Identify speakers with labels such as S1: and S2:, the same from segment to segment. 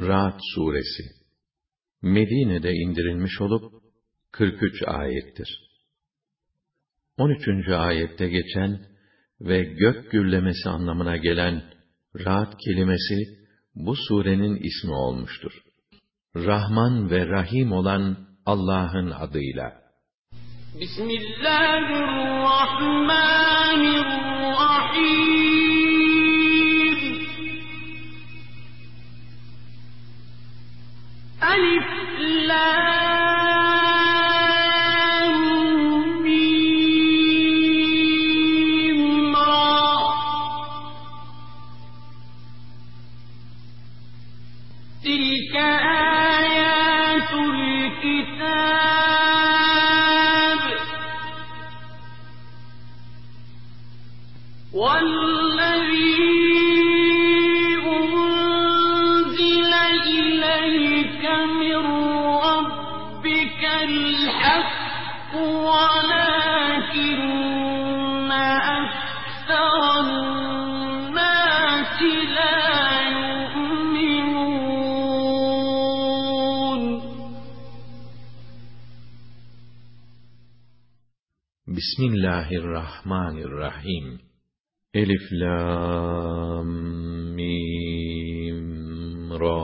S1: Ra'd suresi Medine'de indirilmiş olup 43 ayettir. 13. ayette geçen ve gök gürlemesi anlamına gelen Ra'd kelimesi bu surenin ismi olmuştur. Rahman ve Rahim olan Allah'ın adıyla.
S2: Bismillahirrahmanirrahim.
S1: ألف Bismillahirrahmanirrahim. Elif lam mim ra.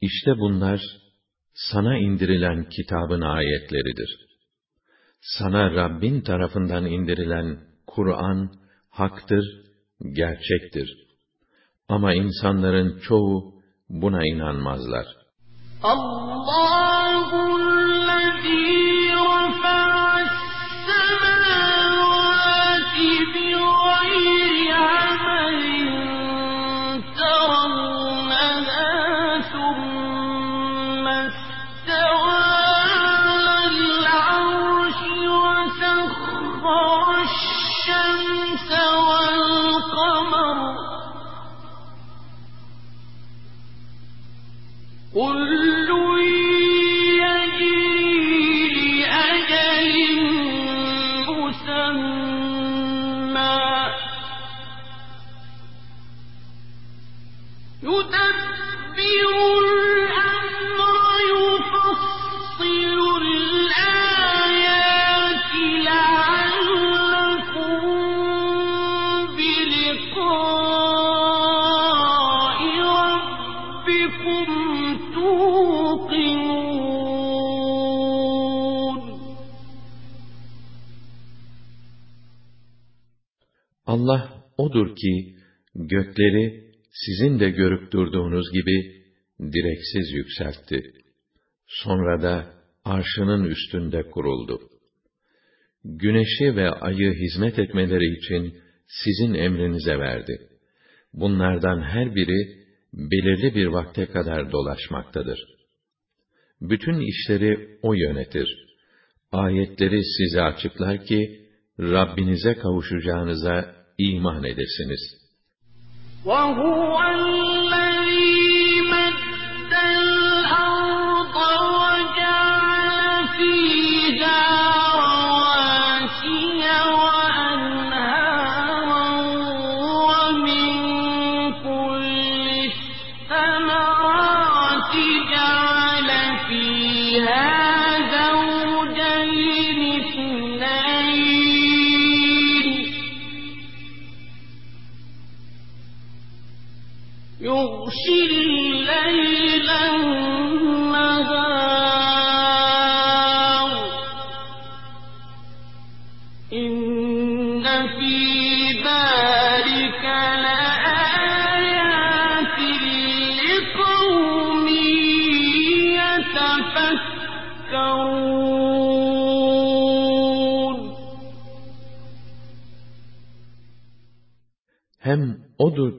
S1: İşte bunlar sana indirilen kitabın ayetleridir. Sana Rabbin tarafından indirilen Kur'an haktır, gerçektir. Ama insanların çoğu buna inanmazlar.
S2: Allahu'l-lezî
S1: odur ki, gökleri sizin de görüp durduğunuz gibi direksiz yükseltti. Sonra da arşının üstünde kuruldu. Güneşi ve ayı hizmet etmeleri için sizin emrinize verdi. Bunlardan her biri belirli bir vakte kadar dolaşmaktadır. Bütün işleri O yönetir. Ayetleri size açıklar ki, Rabbinize kavuşacağınıza iman edesiniz.
S2: وَهُوَ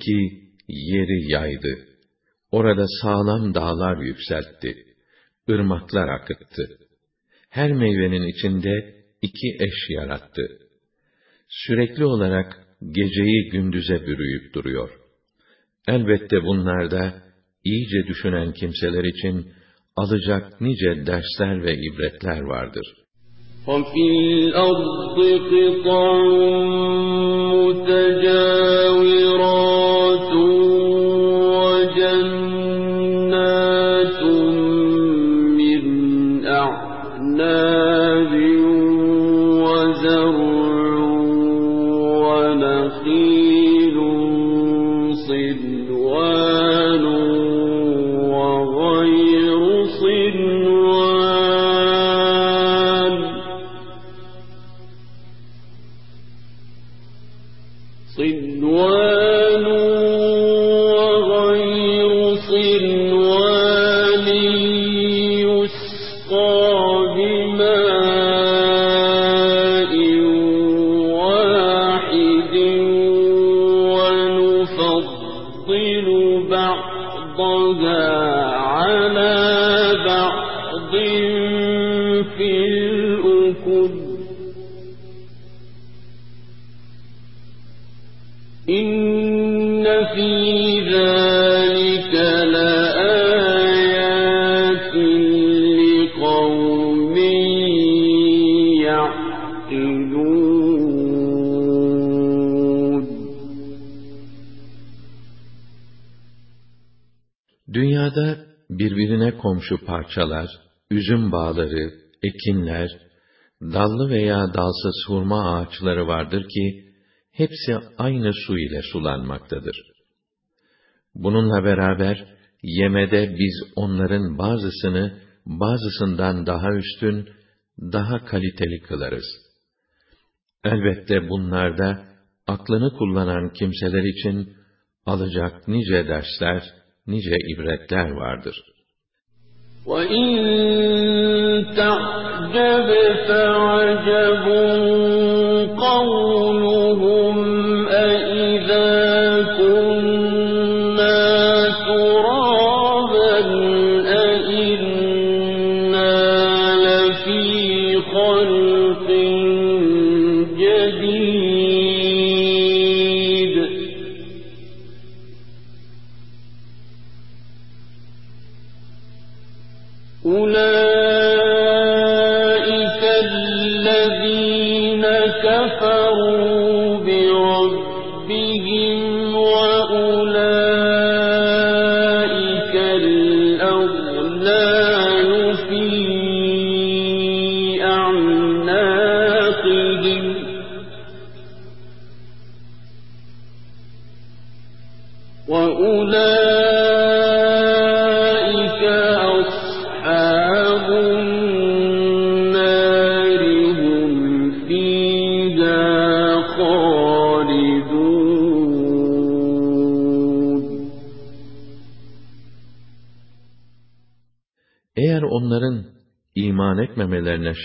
S1: ki yeri yaydı. Orada sağlam dağlar yükseltti. ırmaklar akıttı. Her meyvenin içinde iki eş yarattı. Sürekli olarak geceyi gündüze bürüyüp duruyor. Elbette bunlarda iyice düşünen kimseler için alacak nice dersler ve ibretler vardır.
S2: وَفِي الْأَرْضِ قِطَعٌ مُتَجَاوِرٌ
S1: المسلمين parçalar, üzüm bağları, ekinler, dallı veya dalsız hurma ağaçları vardır ki, hepsi aynı su ile sulanmaktadır. Bununla beraber, yemede biz onların bazısını, bazısından daha üstün, daha kaliteli kılarız. Elbette bunlarda, aklını kullanan kimseler için, alacak nice dersler, nice ibretler vardır.
S2: وَإِن تَعْجَبْ فَعَجَبٌ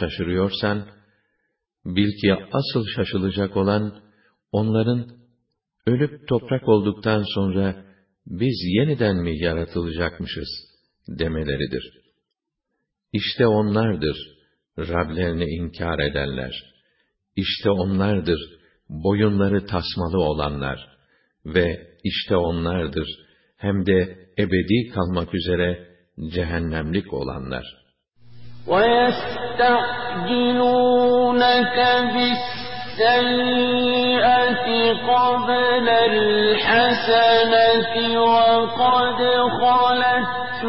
S1: şaşırıyorsan, bil ki asıl şaşılacak olan, onların ölüp toprak olduktan sonra biz yeniden mi yaratılacakmışız demeleridir. İşte onlardır Rablerini inkar edenler. İşte onlardır boyunları tasmalı olanlar ve işte onlardır hem de ebedi kalmak üzere cehennemlik olanlar.
S2: ويستعجلونك بالسيئة قبل الحسنة وقد خلت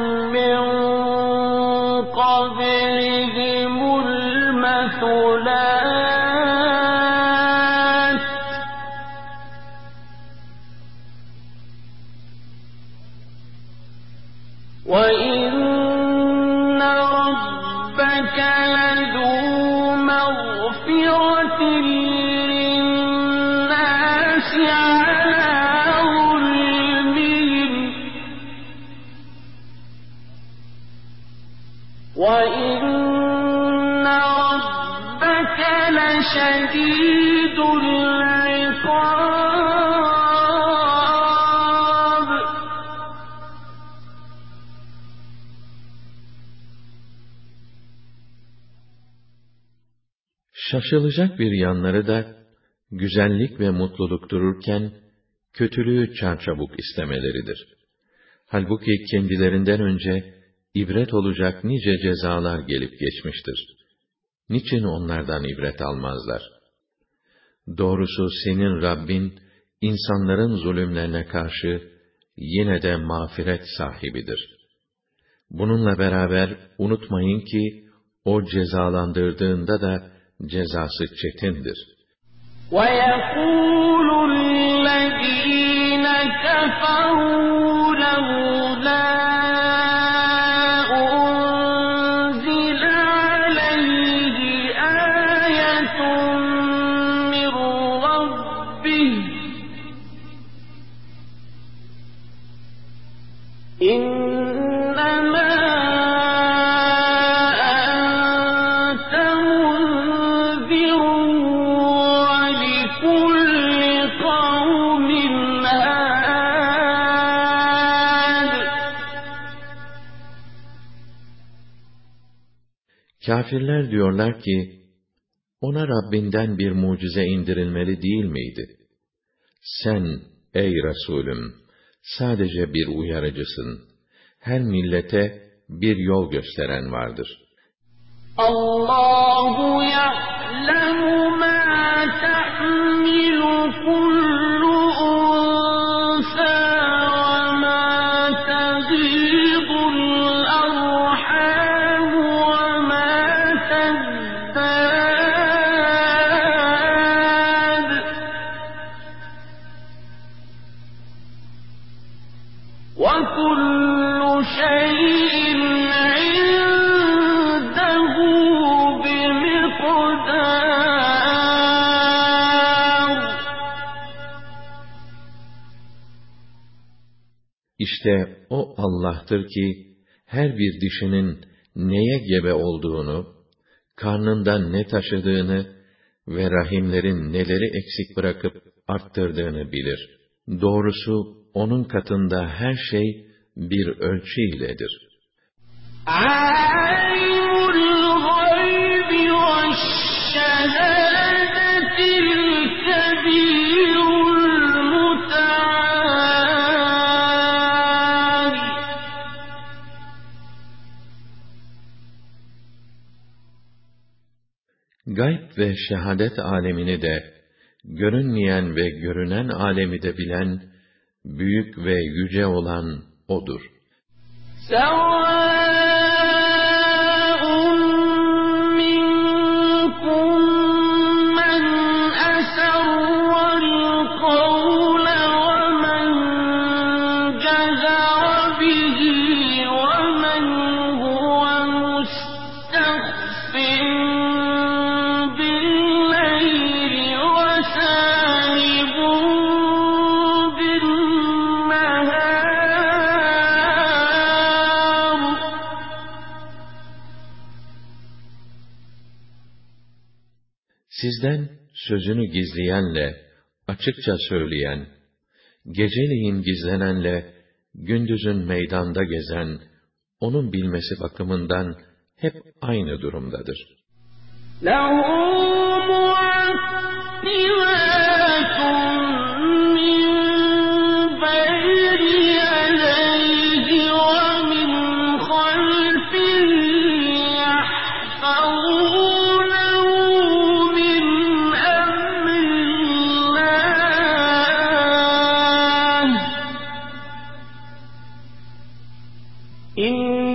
S1: Şaşılacak bir yanları da, güzellik ve mutluluk dururken, kötülüğü çarçabuk istemeleridir. Halbuki kendilerinden önce, ibret olacak nice cezalar gelip geçmiştir. Niçin onlardan ibret almazlar? Doğrusu senin Rabbin, insanların zulümlerine karşı, yine de mağfiret sahibidir. Bununla beraber unutmayın ki, o cezalandırdığında da cezası çetindir.
S2: ويقول الذين كفروا لولا
S1: Kafirler diyorlar ki, ona Rabbinden bir mucize indirilmeli değil miydi? Sen, ey Resulüm, sadece bir uyarıcısın. Her millete bir yol gösteren vardır.
S2: Allahu ya'lemu ma
S1: Allah'tır ki her bir dişinin neye gebe olduğunu, karnından ne taşıdığını ve rahimlerin neleri eksik bırakıp arttırdığını bilir. Doğrusu onun katında her şey bir ölçü iledir.
S2: Altyazı
S1: gayb ve şehadet alemini de, görünmeyen ve görünen alemi de bilen, büyük ve yüce olan O'dur. Sevan sözünü gizleyenle, açıkça söyleyen, geceleyin gizlenenle, gündüzün meydanda gezen, onun bilmesi bakımından hep aynı durumdadır.
S2: له إن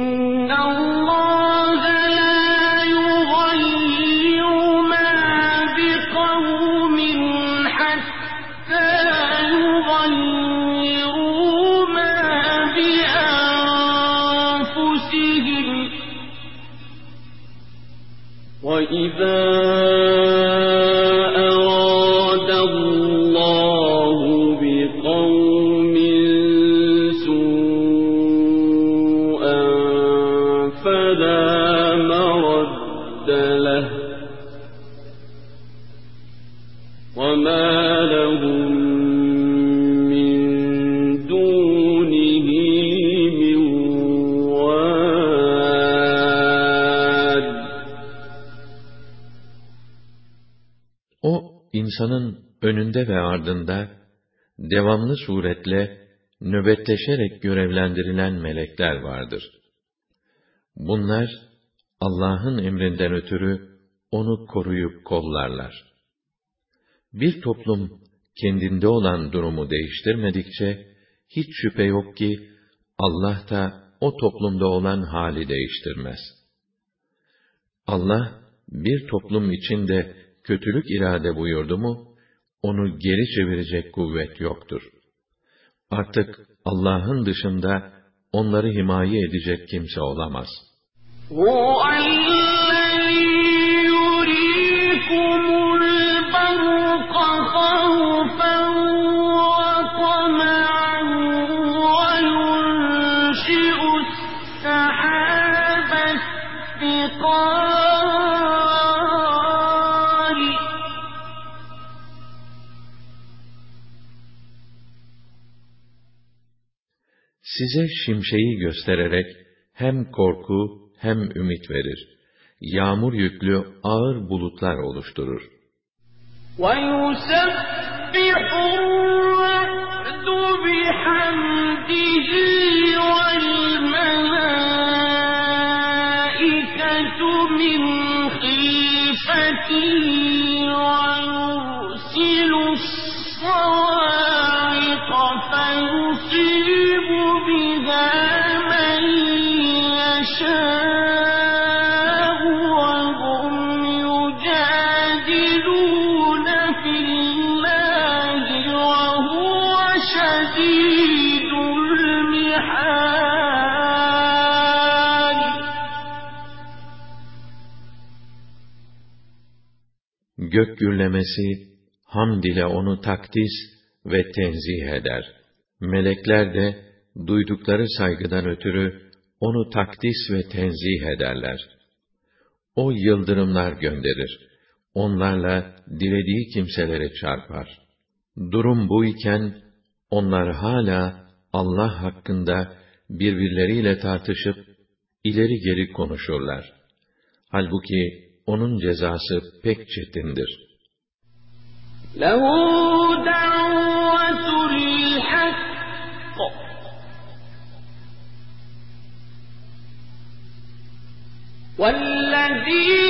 S1: ve ardında, devamlı suretle, nöbetleşerek görevlendirilen melekler vardır. Bunlar, Allah'ın emrinden ötürü, onu koruyup kollarlar. Bir toplum, kendinde olan durumu değiştirmedikçe, hiç şüphe yok ki, Allah da o toplumda olan hali değiştirmez. Allah, bir toplum içinde kötülük irade buyurdu mu, onu geri çevirecek kuvvet yoktur. Artık Allah'ın dışında onları himaye edecek kimse olamaz. Size şimşeği göstererek hem korku hem ümit verir. yağmur yüklü ağır bulutlar oluşturur.
S2: وَيُسَبِّحُ الرَّعْدُ بِحَمْدِهِ وَالْمَلَائِكَةُ مِنْ خِيفَتِهِ
S1: Gök gürlemesi, hamd ile onu takdis ve tenzih eder. Melekler de, duydukları saygıdan ötürü, onu takdis ve tenzih ederler. O yıldırımlar gönderir. Onlarla dilediği kimselere çarpar. Durum bu iken, onlar hala Allah hakkında birbirleriyle tartışıp, ileri geri konuşurlar. Halbuki onun cezası pek çetindir.
S2: له دعوة الحق والذين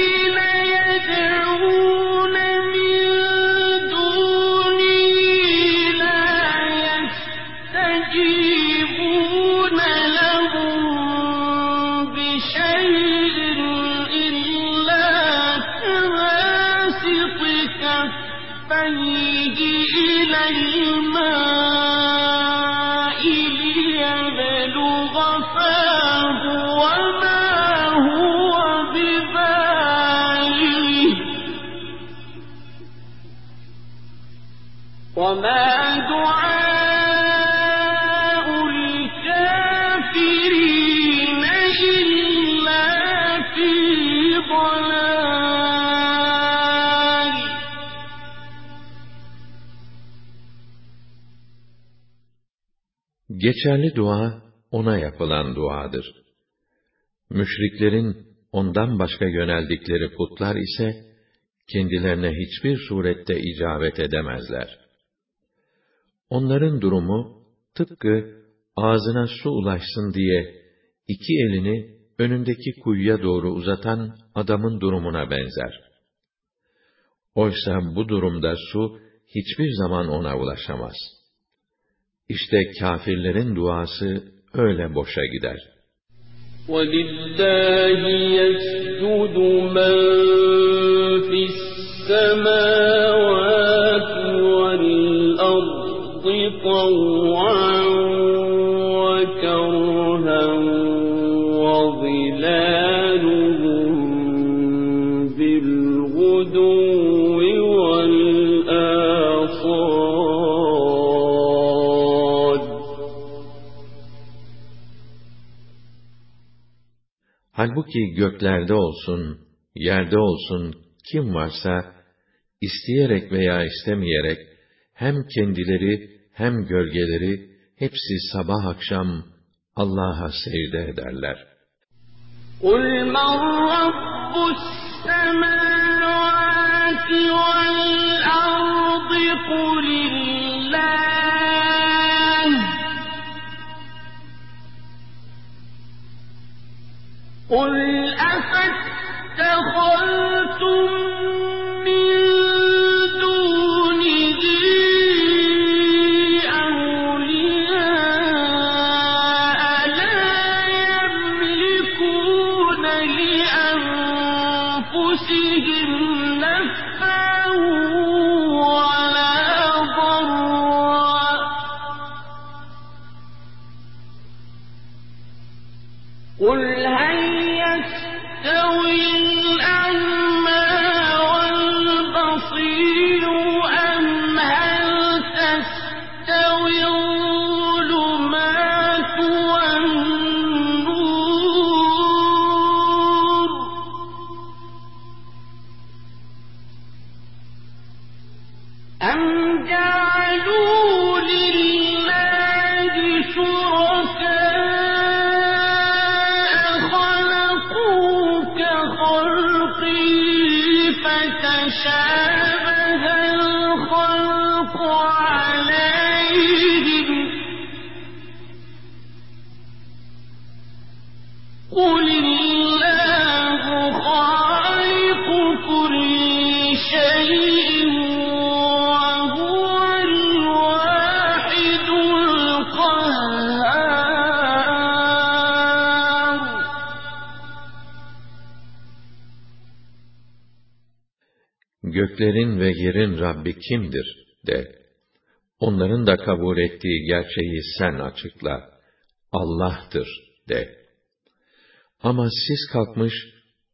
S1: Geçerli dua, ona yapılan duadır. Müşriklerin ondan başka yöneldikleri putlar ise, kendilerine hiçbir surette icabet edemezler. Onların durumu, tıpkı ağzına su ulaşsın diye, iki elini önündeki kuyuya doğru uzatan adamın durumuna benzer. Oysa bu durumda su, hiçbir zaman ona ulaşamaz. İşte kâfirlerin duası öyle boşa gider.
S2: ولله يسجد من في السماوات والأرض طوعا
S1: Halbuki göklerde olsun, yerde olsun kim varsa, isteyerek veya istemeyerek, hem kendileri hem gölgeleri, hepsi sabah akşam Allah'a secde ederler.
S2: قل من رب السماوات والأرض قل أفاتخذتم أم جعلوا
S1: Göklerin ve yerin Rabbi kimdir de. Onların da kabul ettiği gerçeği sen açıkla. Allah'tır de. Ama siz kalkmış,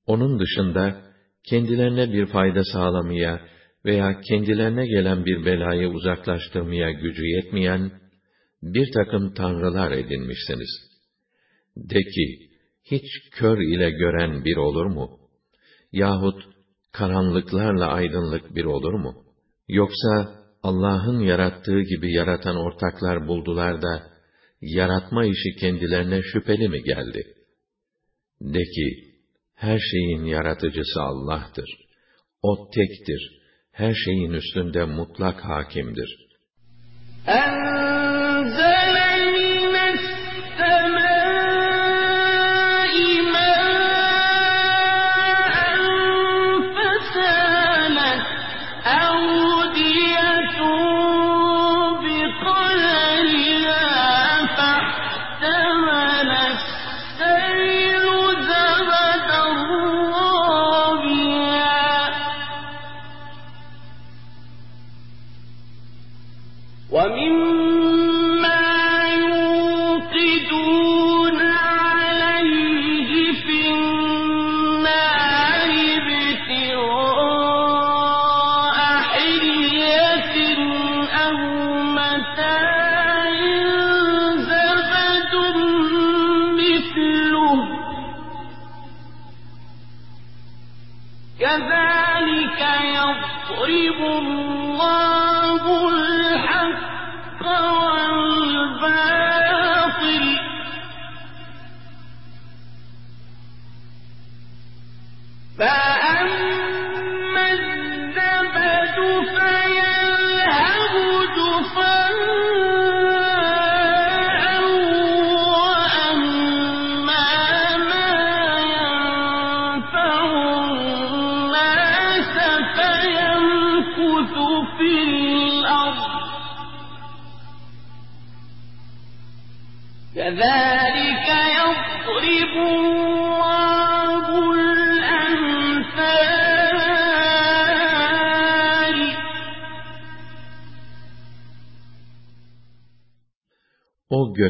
S1: onun dışında kendilerine bir fayda sağlamaya veya kendilerine gelen bir belayı uzaklaştırmaya gücü yetmeyen bir takım tanrılar edinmişsiniz. De ki, hiç kör ile gören bir olur mu? Yahut karanlıklarla aydınlık bir olur mu? Yoksa Allah'ın yarattığı gibi yaratan ortaklar buldular da, yaratma işi kendilerine şüpheli mi geldi? De ki, her şeyin yaratıcısı Allah'tır. O tektir. Her şeyin üstünde mutlak hakimdir. Enzel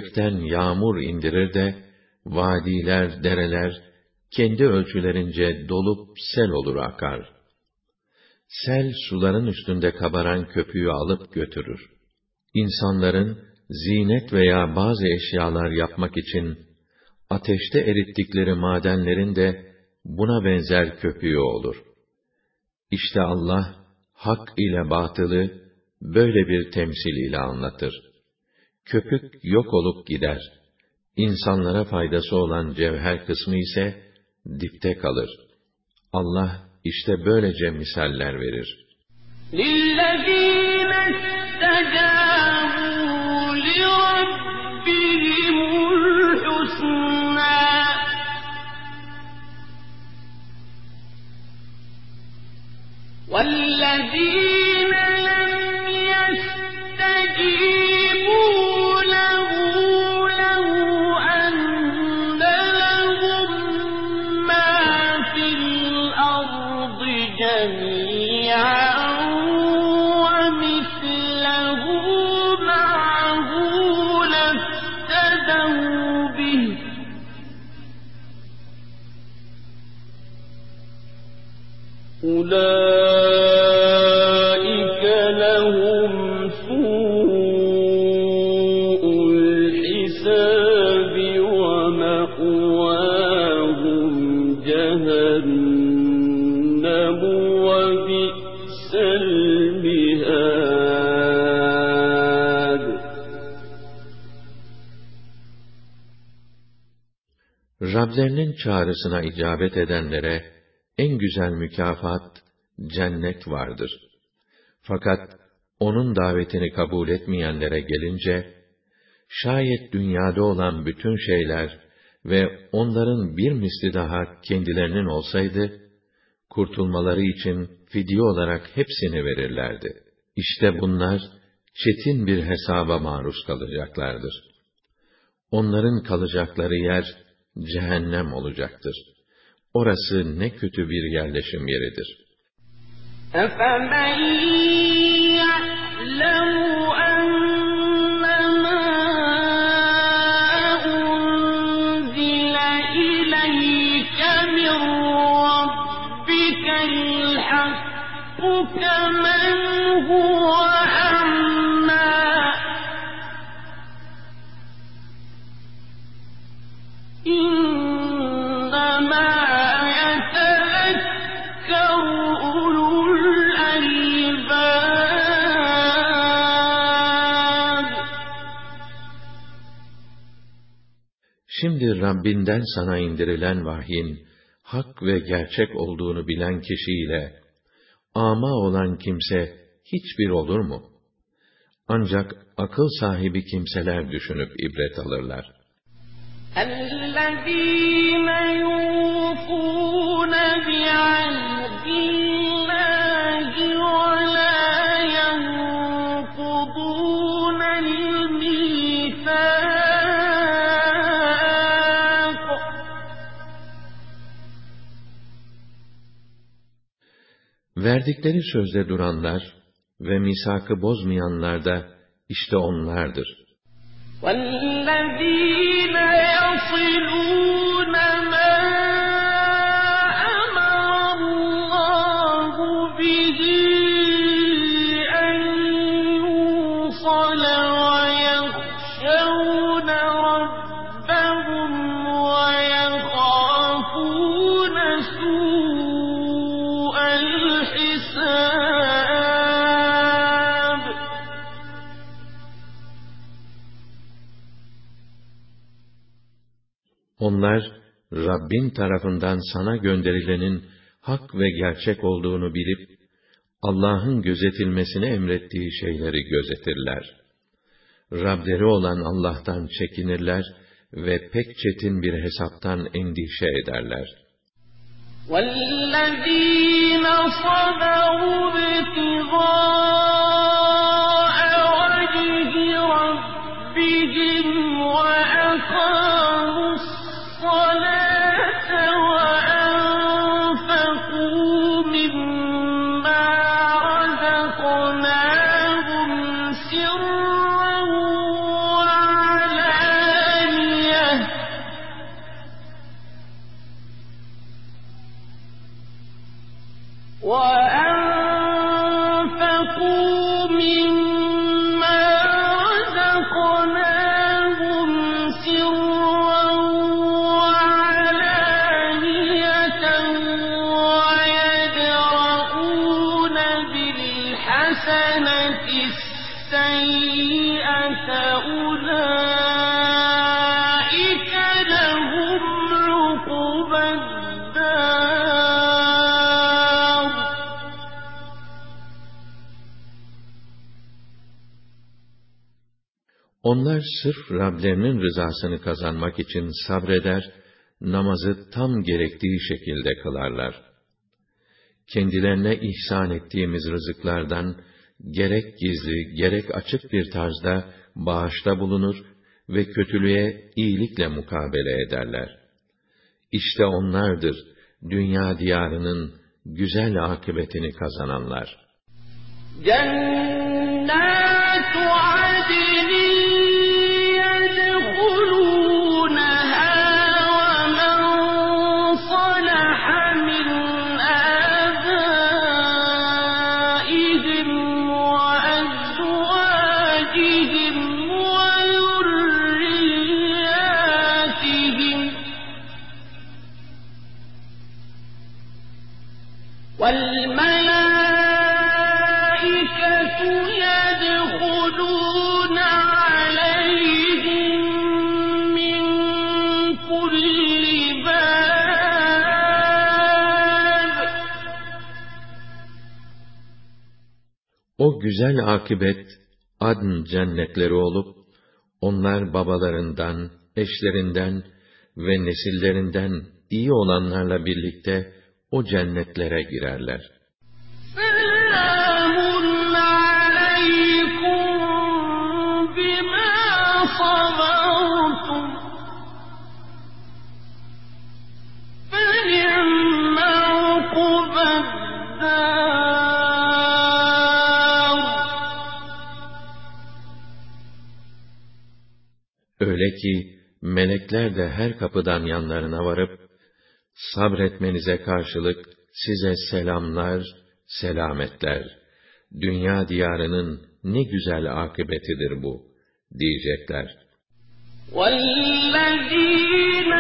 S1: gökten yağmur indirir de, vadiler, dereler, kendi ölçülerince dolup sel olur akar. Sel suların üstünde kabaran köpüğü alıp götürür. İnsanların zinet veya bazı eşyalar yapmak için ateşte erittikleri madenlerin de buna benzer köpüğü olur. İşte Allah hak ile batılı böyle bir temsil ile anlatır Köpük yok olup gider. İnsanlara faydası olan cevher kısmı ise dipte kalır. Allah işte böylece misaller verir.
S2: للذين استجابوا لربهم الحسنى والذين
S1: Rablerinin çağrısına icabet edenlere en güzel mükafat cennet vardır. Fakat onun davetini kabul etmeyenlere gelince şayet dünyada olan bütün şeyler ve onların bir misli daha kendilerinin olsaydı, kurtulmaları için fidye olarak hepsini verirlerdi. İşte bunlar, çetin bir hesaba maruz kalacaklardır. Onların kalacakları yer, cehennem olacaktır. Orası ne kötü bir yerleşim yeridir.
S2: أَفَمَنْ يَعْلَمُ
S1: Şimdi Rabbinden sana indirilen vahyin hak ve gerçek olduğunu bilen kişiyle ama olan kimse hiçbir olur mu? Ancak akıl sahibi kimseler düşünüp ibret alırlar.
S2: الذين يوفون بعهد
S1: Verdikleri sözde duranlar ve misakı bozmayanlar da işte onlardır.
S2: وَالَّذ۪ينَ يَصِلُونَ
S1: Onlar, Rabbin tarafından sana gönderilenin hak ve gerçek olduğunu bilip, Allah'ın gözetilmesini emrettiği şeyleri gözetirler. Rableri olan Allah'tan çekinirler ve pek çetin bir hesaptan endişe ederler.
S2: وَالَّذ۪ينَ صَبَرُوا
S1: Onlar sırf Rablerinin rızasını kazanmak için sabreder, namazı tam gerektiği şekilde kılarlar. Kendilerine ihsan ettiğimiz rızıklardan, gerek gizli, gerek açık bir tarzda bağışta bulunur ve kötülüğe iyilikle mukabele ederler. İşte onlardır, dünya diyarının güzel akıbetini kazananlar.
S2: Cennet
S1: O güzel akibet, adn cennetleri olup, onlar babalarından, eşlerinden ve nesillerinden iyi olanlarla birlikte o cennetlere girerler. ki melekler de her kapıdan yanlarına varıp sabretmenize karşılık size selamlar, selametler. Dünya diyarının ne güzel akıbetidir bu diyecekler.
S2: والذين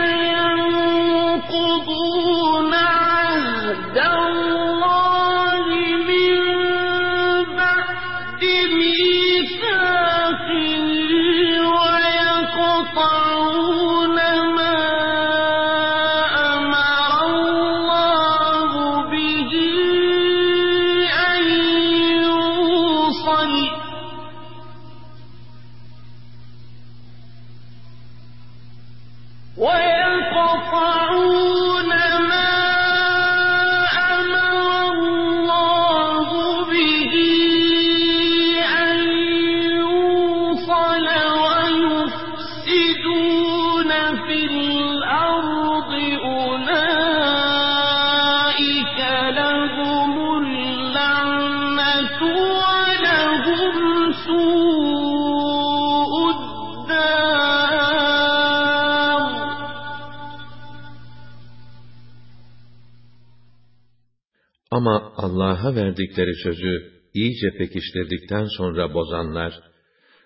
S1: Ama Allah'a verdikleri sözü iyice pekiştirdikten sonra bozanlar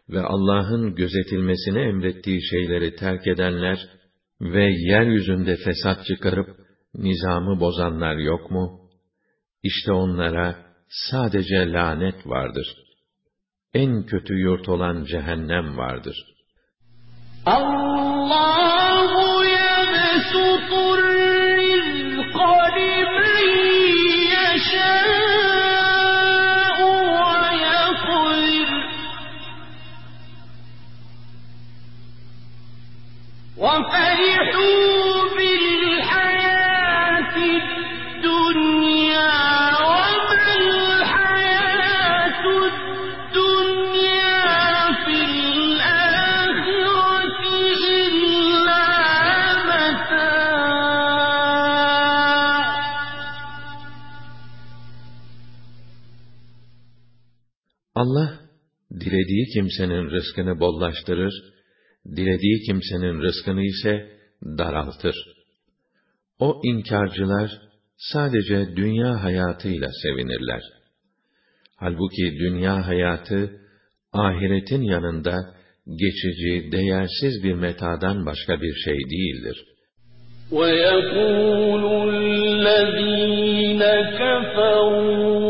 S1: ve Allah'ın gözetilmesini emrettiği şeyleri terk edenler ve yeryüzünde fesat çıkarıp nizamı bozanlar yok mu? İşte onlara sadece lanet vardır. En kötü yurt olan cehennem vardır.
S2: Allahu yebsutur
S1: Allah, dilediği kimsenin rızkını bollaştırır, dilediği kimsenin rızkını ise daraltır. O inkarcılar sadece dünya hayatıyla sevinirler. Halbuki dünya hayatı, ahiretin yanında geçici, değersiz bir metadan başka bir şey değildir.
S3: ويقول الذين كفروا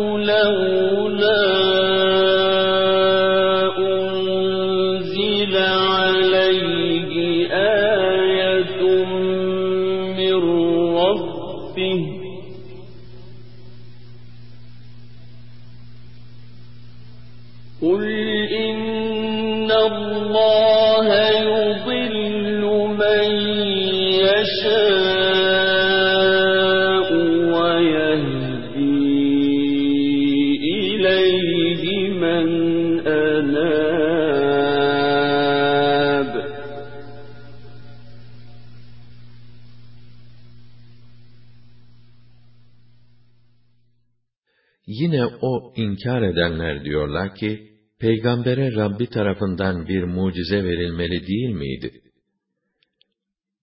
S1: inkar edenler diyorlar ki, peygambere Rabbi tarafından bir mucize verilmeli değil miydi?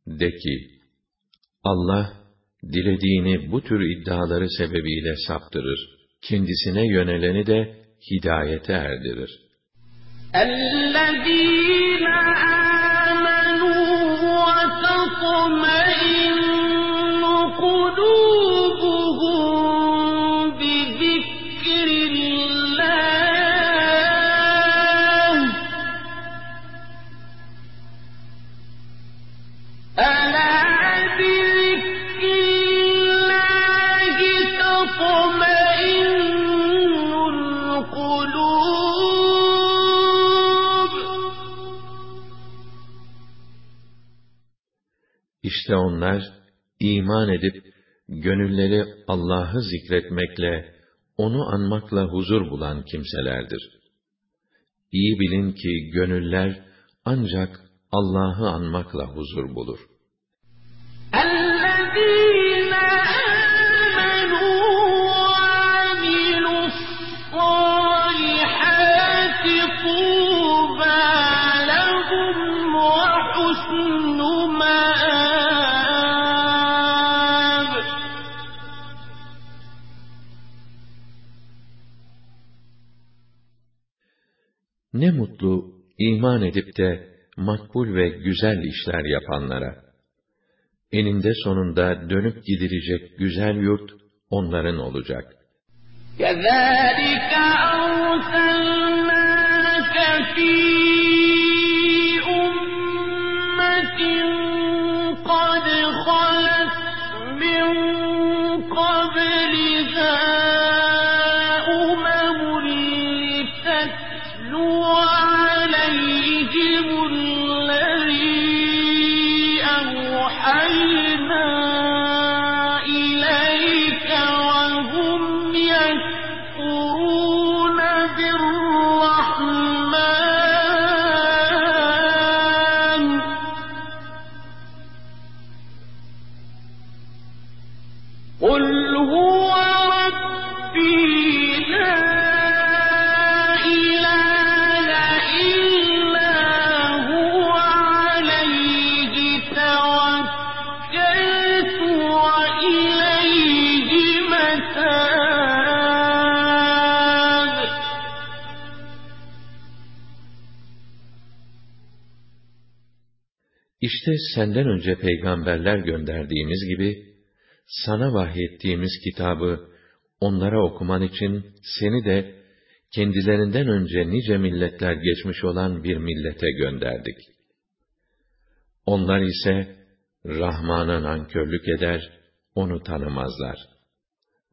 S1: De ki, Allah, dilediğini bu tür iddiaları sebebiyle saptırır, kendisine yöneleni de hidayete erdirir.
S2: الذين آمنوا وتطمئن
S1: İşte onlar iman edip gönülleri Allah'ı zikretmekle, onu anmakla huzur bulan kimselerdir. İyi bilin ki gönüller ancak Allah'ı anmakla huzur bulur.
S2: الذين
S1: mutlu iman edip de makbul ve güzel işler yapanlara. Eninde sonunda dönüp gidilecek güzel yurt onların olacak.
S2: كذلك أرسلناك في
S1: İşte senden önce peygamberler gönderdiğimiz gibi, sana vahyettiğimiz kitabı onlara okuman için seni de kendilerinden önce nice milletler geçmiş olan bir millete gönderdik. Onlar ise Rahman'a nankörlük eder, onu tanımazlar.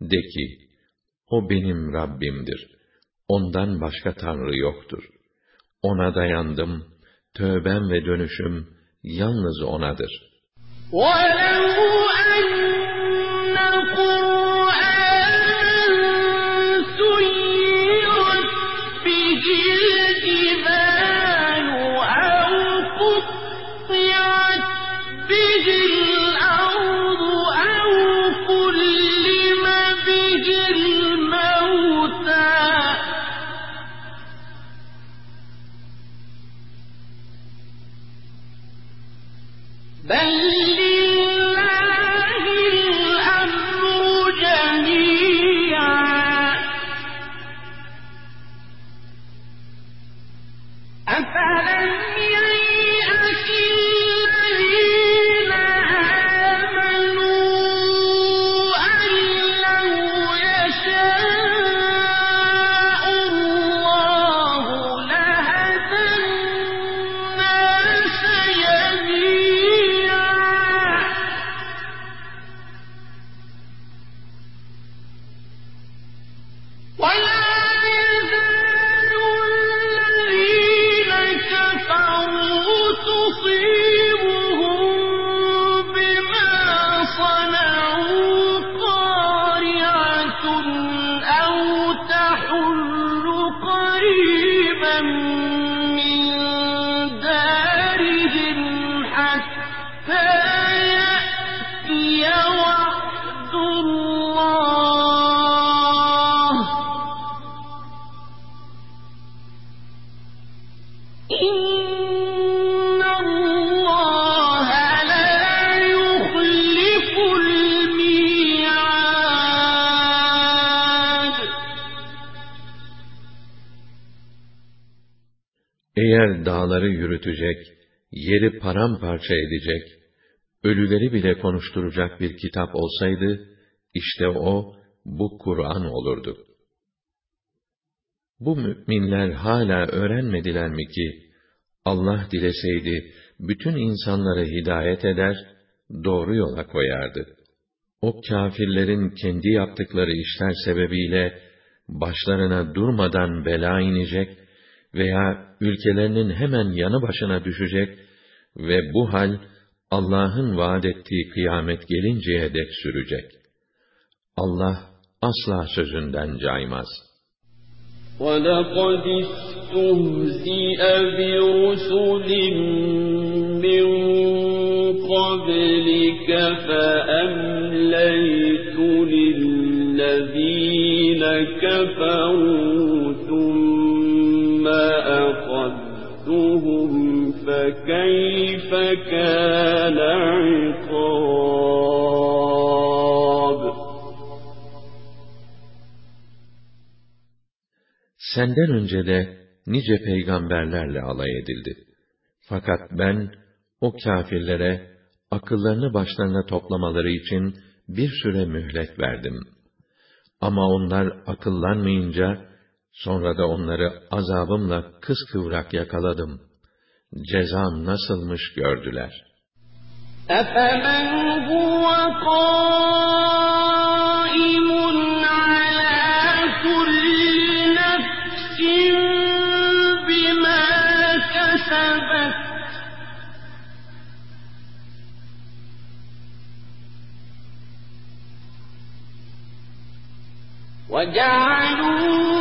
S1: De ki, o benim Rabbimdir. Ondan başka Tanrı yoktur. Ona dayandım, tövbem ve dönüşüm yalnız O'nadır.
S2: ولو
S1: dağları yürütecek, yeri paramparça edecek, ölüleri bile konuşturacak bir kitap olsaydı, işte o, bu Kur'an olurdu. Bu müminler hala öğrenmediler mi ki, Allah dileseydi, bütün insanları hidayet eder, doğru yola koyardı. O kâfirlerin kendi yaptıkları işler sebebiyle, başlarına durmadan bela inecek veya ülkelerinin hemen yanı başına düşecek ve bu hal Allah'ın vaad ettiği kıyamet gelinceye dek sürecek. Allah asla sözünden caymaz.
S4: وَلَقَدِ اسْتُهْزِئَ بِرُسُلٍ مِّن قَبْلِكَ فَأَمْلَيْتُ لِلَّذِينَ كَفَرُوا
S1: Senden önce de nice peygamberlerle alay edildi. Fakat ben o kâfirlere akıllarını başlarına toplamaları için bir süre mühlet verdim. Ama onlar akıllanmayınca sonra da onları azabımla kıskıvrak yakaladım. Cezam nasılmış gördüler.
S2: أَفَمَنْ هُوَ قَائِمٌ عَلَى كُلِّ نَفْسٍ بِمَا كَسَبَتْ وَجَعَلُوا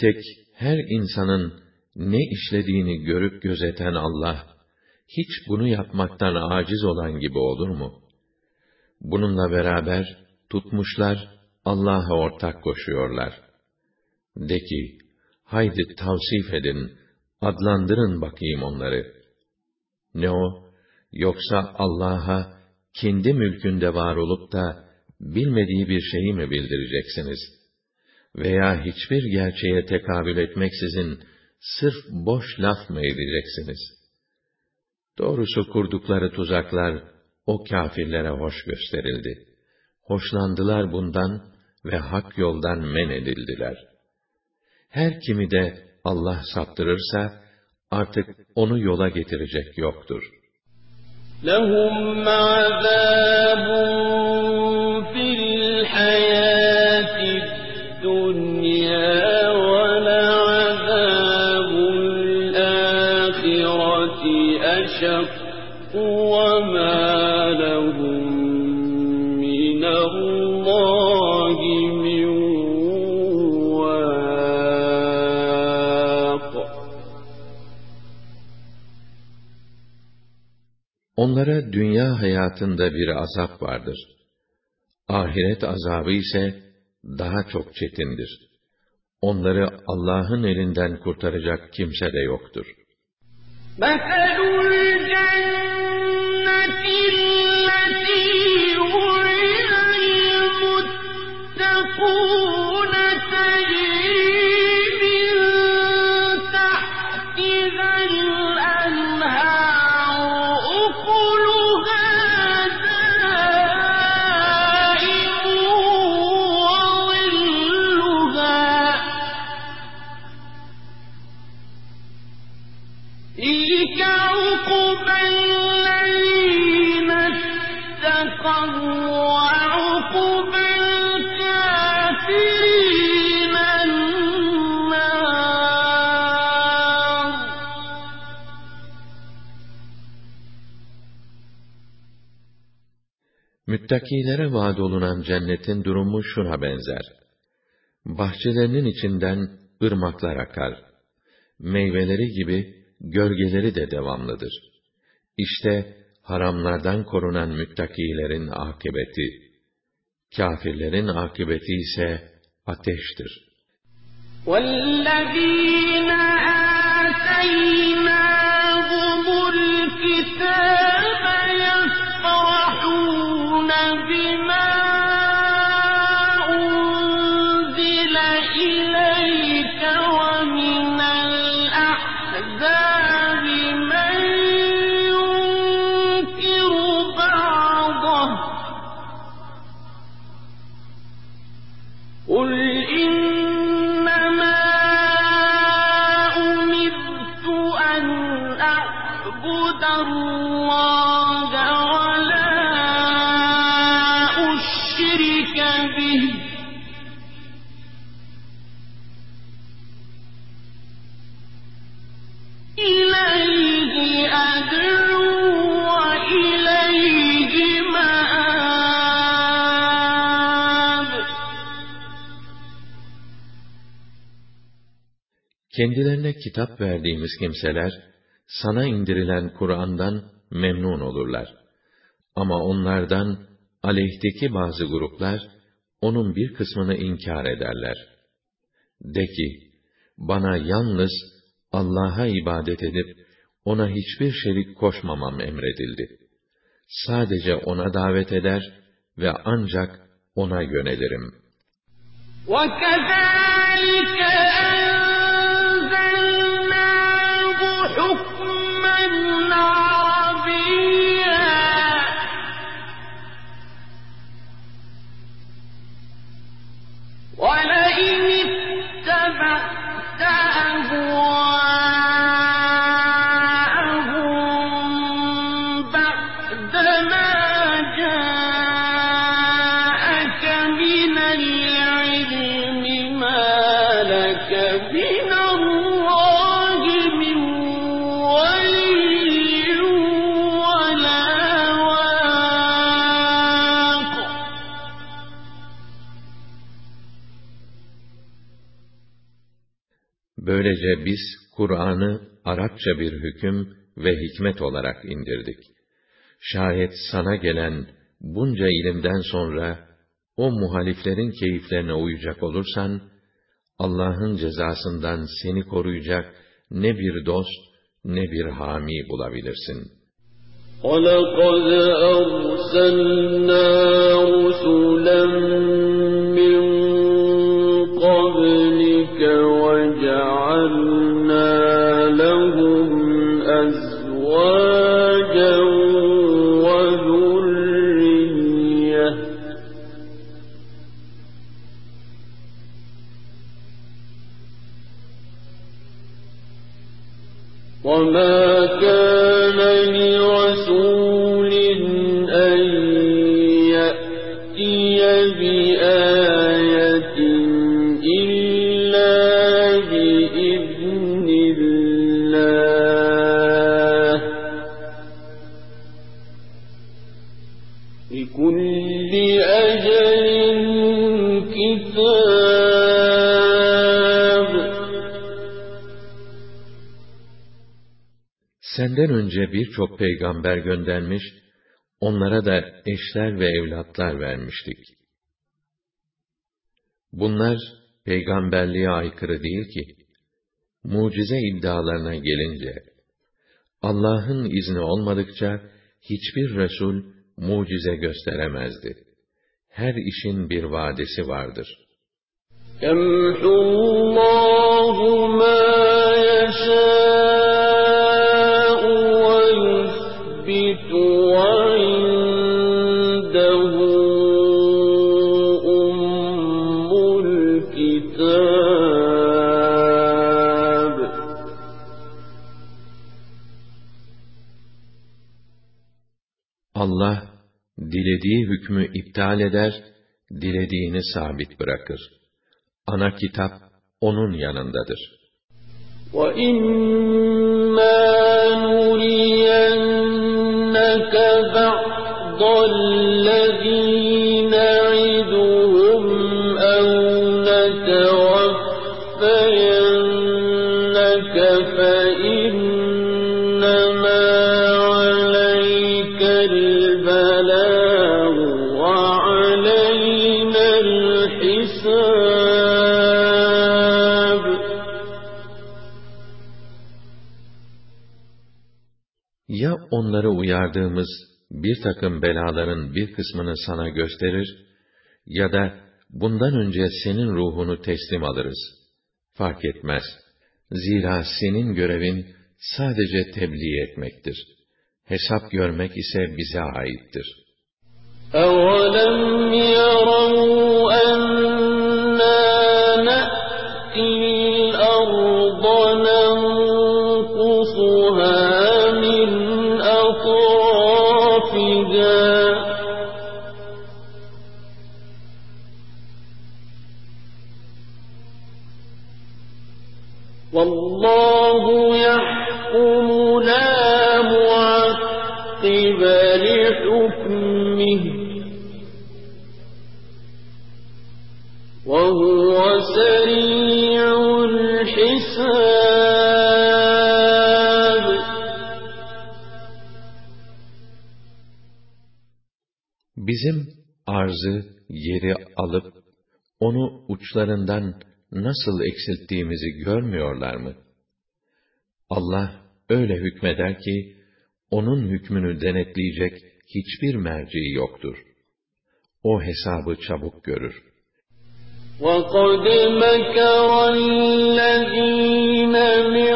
S1: Tek her insanın ne işlediğini görüp gözeten Allah, hiç bunu yapmaktan aciz olan gibi olur mu? Bununla beraber tutmuşlar, Allah'a ortak koşuyorlar. De ki, haydi tavsif edin, adlandırın bakayım onları. Ne o? Yoksa Allah'a kendi mülkünde var olup da bilmediği bir şeyi mi bildireceksiniz?' veya hiçbir gerçeğe tekabül etmeksizin sırf boş laf mı edeceksiniz? Doğrusu kurdukları tuzaklar o kâfirlere hoş gösterildi. Hoşlandılar bundan ve hak yoldan men edildiler. Her kimi de Allah saptırırsa artık onu yola getirecek yoktur.
S4: لهم عذاب أشق وما لهم من الله من واق
S1: Onlara dünya hayatında bir azap vardır. Ahiret azabı ise daha çok çetindir. Onları Allah'ın elinden kurtaracak kimse de yoktur.
S2: مثل
S1: Müttakilere vaad olunan cennetin durumu şuna benzer. Bahçelerinin içinden ırmaklar akar. Meyveleri gibi gölgeleri de devamlıdır. İşte haramlardan korunan müttakilerin akıbeti. Kafirlerin akıbeti ise ateştir.
S5: وَالَّذ۪ينَ آتَيْنَاهُمُ
S1: Kendilerine kitap verdiğimiz kimseler, sana indirilen Kur'an'dan memnun olurlar. Ama onlardan aleyhteki bazı gruplar, onun bir kısmını inkar ederler. De ki, bana yalnız Allah'a ibadet edip, ona hiçbir şerik koşmamam emredildi. Sadece ona davet eder ve ancak ona yönelirim.
S5: وَكَذَٰلِكَ وَلَئِنِ اتَّبَعْتَ
S1: biz Kur'an'ı Arapça bir hüküm ve hikmet olarak indirdik. Şayet sana gelen bunca ilimden sonra o muhaliflerin keyiflerine uyacak olursan, Allah'ın cezasından seni koruyacak ne bir dost ne bir hami bulabilirsin.''
S2: وَلَقَدْ أَرْسَلْنَا رُسُلًا مِّن قَبْلِكَ وَجَعَلْنَا
S1: Senden önce birçok peygamber göndermiş, onlara da eşler ve evlatlar vermiştik. Bunlar peygamberliğe aykırı değil ki. Mucize iddialarına gelince, Allah'ın izni olmadıkça hiçbir Resul mucize gösteremezdi. Her işin bir vadesi vardır.
S2: يَمْحُو اللَّهُ مَا يَشَاءُ
S1: dilediği hükmü iptal eder, dilediğini sabit bırakır. Ana kitap, onun yanındadır.
S2: وَإِمَّا نُرِيَنَّكَ بَعْضَ
S1: onları uyardığımız bir takım belaların bir kısmını sana gösterir ya da bundan önce senin ruhunu teslim alırız. Fark etmez. Zira senin görevin sadece tebliğ etmektir. Hesap görmek ise bize aittir.
S2: أَوَلَمْ يَرَوْا أَنَّا نَأْتِي
S1: Bizim arzı, yeri alıp, onu uçlarından nasıl eksilttiğimizi görmüyorlar mı? Allah öyle hükmeder ki, onun hükmünü denetleyecek hiçbir merci yoktur. O hesabı çabuk görür.
S2: وَقَدْ مَكَرَ الَّذِينَ مِن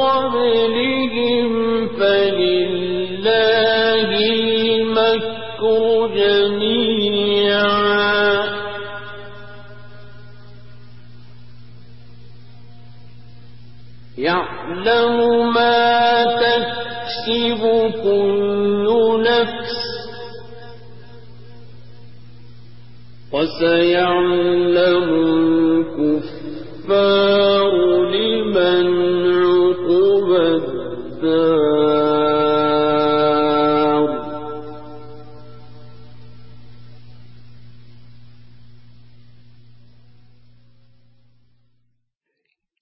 S2: قَبْلِهِمْ يَعْلَمُ مَا تَكْسِبُ كُلُّ نَفْسٍ وَسَيَعْلَمُ الْكُفَّارُ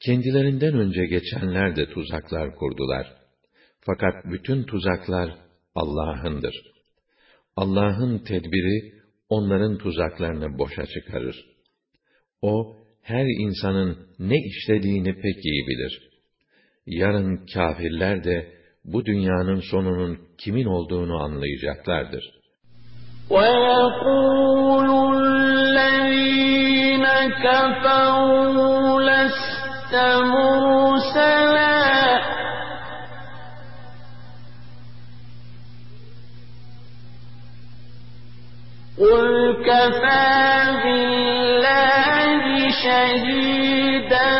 S1: Kendilerinden önce geçenler de tuzaklar kurdular. Fakat bütün tuzaklar Allah'ındır. Allah'ın tedbiri onların tuzaklarını boşa çıkarır. O, her insanın ne işlediğini pek iyi bilir. Yarın kâfirler de bu dünyanın sonunun kimin olduğunu anlayacaklardır.
S2: وَيَقُولُ الَّذِينَ كَفَرُوا لَسْتَ مُرْسَلًا قُلْ كَفَىٰ بِاللَّهِ شَهِيدًا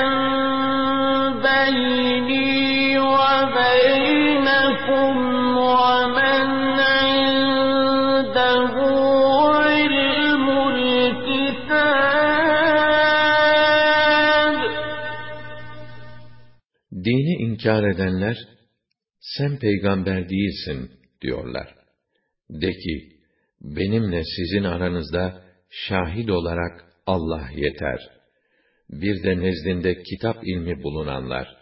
S1: inkar edenler, sen peygamber değilsin diyorlar. De ki, benimle sizin aranızda şahit olarak Allah yeter. Bir de nezdinde kitap ilmi bulunanlar.